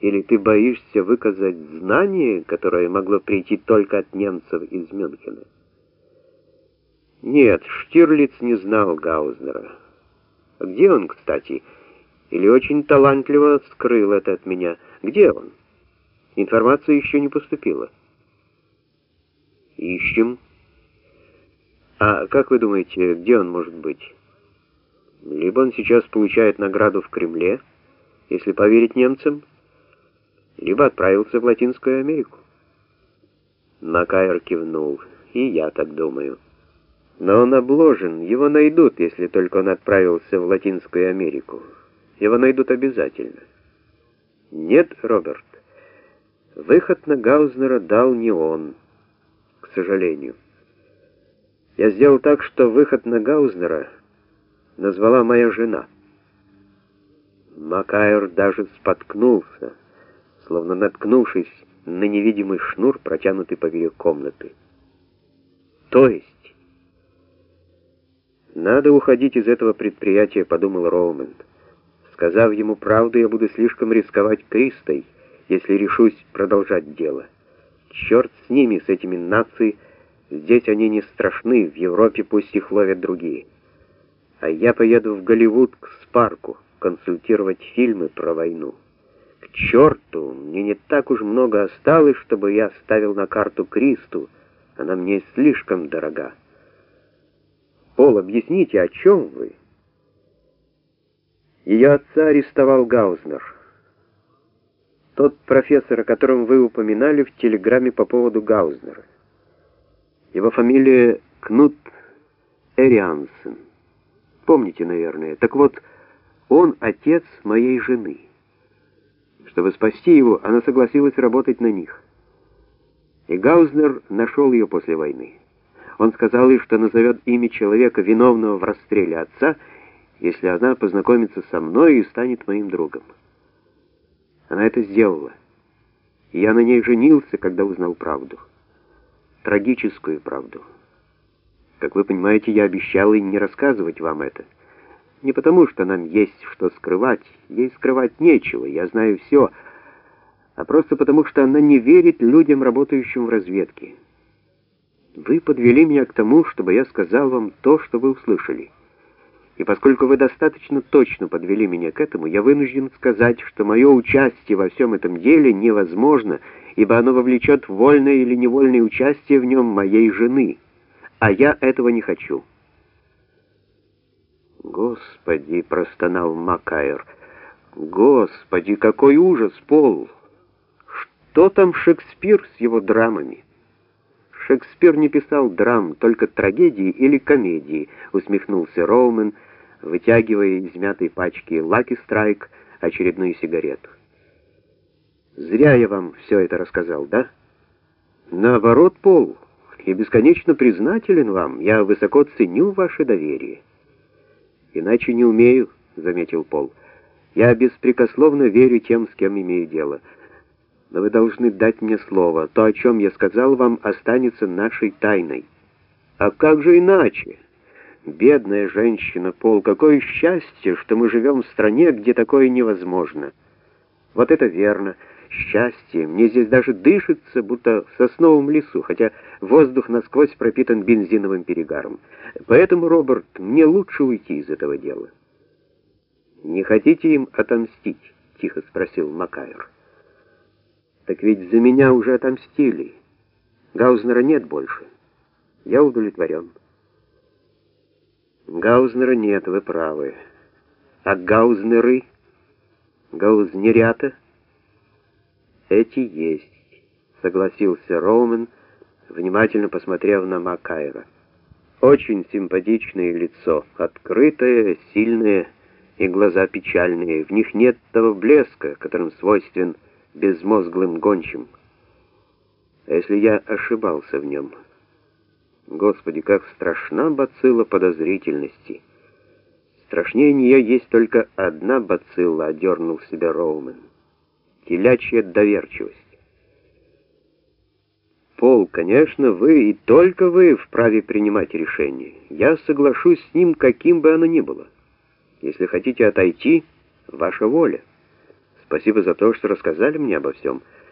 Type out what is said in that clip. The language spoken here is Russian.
Или ты боишься выказать знание, которое могло прийти только от немцев из Мюнхена? Нет, Штирлиц не знал Гаузнера. Где он, кстати? Или очень талантливо скрыл это от меня? Где он? Информация еще не поступила. Ищем. А как вы думаете, где он может быть? Либо он сейчас получает награду в Кремле, если поверить немцам, либо отправился в Латинскую Америку. Макайр кивнул. И я так думаю. Но он обложен, его найдут, если только он отправился в Латинскую Америку. Его найдут обязательно. Нет, Роберт, выход на Гаузнера дал не он, к сожалению. Я сделал так, что выход на Гаузнера назвала моя жена. Макайр даже споткнулся, словно наткнувшись на невидимый шнур, протянутый поверх комнаты. То есть... «Надо уходить из этого предприятия», — подумал Роуменд. «Сказав ему правду, я буду слишком рисковать Кристой, если решусь продолжать дело. Черт с ними, с этими нацией, здесь они не страшны, в Европе пусть их ловят другие. А я поеду в Голливуд к Спарку консультировать фильмы про войну. Черту, мне не так уж много осталось, чтобы я ставил на карту Кристу, она мне слишком дорога. Пол, объясните, о чем вы? Ее отца арестовал Гаузнер. Тот профессор, о котором вы упоминали в телеграмме по поводу Гаузнера. Его фамилия Кнут Эриансен. Помните, наверное. Так вот, он отец моей жены. Чтобы спасти его, она согласилась работать на них. И Гаузнер нашел ее после войны. Он сказал ей, что назовет имя человека, виновного в расстреле отца, если она познакомится со мной и станет моим другом. Она это сделала. И я на ней женился, когда узнал правду. Трагическую правду. Как вы понимаете, я обещал и не рассказывать вам это. Не потому, что нам есть что скрывать. Ей скрывать нечего, я знаю все. А просто потому, что она не верит людям, работающим в разведке. Вы подвели меня к тому, чтобы я сказал вам то, что вы услышали. И поскольку вы достаточно точно подвели меня к этому, я вынужден сказать, что мое участие во всем этом деле невозможно, ибо оно вовлечет вольное или невольное участие в нем моей жены, а я этого не хочу». «Господи!» — простонал Макайр. «Господи, какой ужас, Пол! Что там Шекспир с его драмами?» Шекспир не писал драм, только трагедии или комедии, усмехнулся Роумен, вытягивая из мятой пачки «Лаки Страйк» очередную сигарету. Зря я вам все это рассказал, да? Наоборот, Пол, я бесконечно признателен вам, я высоко ценю ваше доверие. Иначе не умею, заметил Пол. Я беспрекословно верю тем, с кем имею дело но вы должны дать мне слово. То, о чем я сказал вам, останется нашей тайной. А как же иначе? Бедная женщина, Пол, какое счастье, что мы живем в стране, где такое невозможно. Вот это верно, счастье. Мне здесь даже дышится, будто в сосновом лесу, хотя воздух насквозь пропитан бензиновым перегаром. Поэтому, Роберт, мне лучше уйти из этого дела. «Не хотите им отомстить?» — тихо спросил Макайр. Так ведь за меня уже отомстили. Гаузнера нет больше. Я удовлетворен. Гаузнера нет, вы правы. А гаузнеры, гаузнерята, эти есть, согласился Роумен, внимательно посмотрев на Макайра. Очень симпатичное лицо, открытое, сильное и глаза печальные. В них нет того блеска, которым свойствен безмозглым гончим. Если я ошибался в нем? Господи, как страшна бацилла подозрительности! Страшнее нее есть только одна бацилла, одернул себя Роумен. Телячья доверчивость. Пол, конечно, вы и только вы вправе принимать решение. Я соглашусь с ним, каким бы оно ни было. Если хотите отойти, ваша воля. Спасибо за то, что рассказали мне обо всем.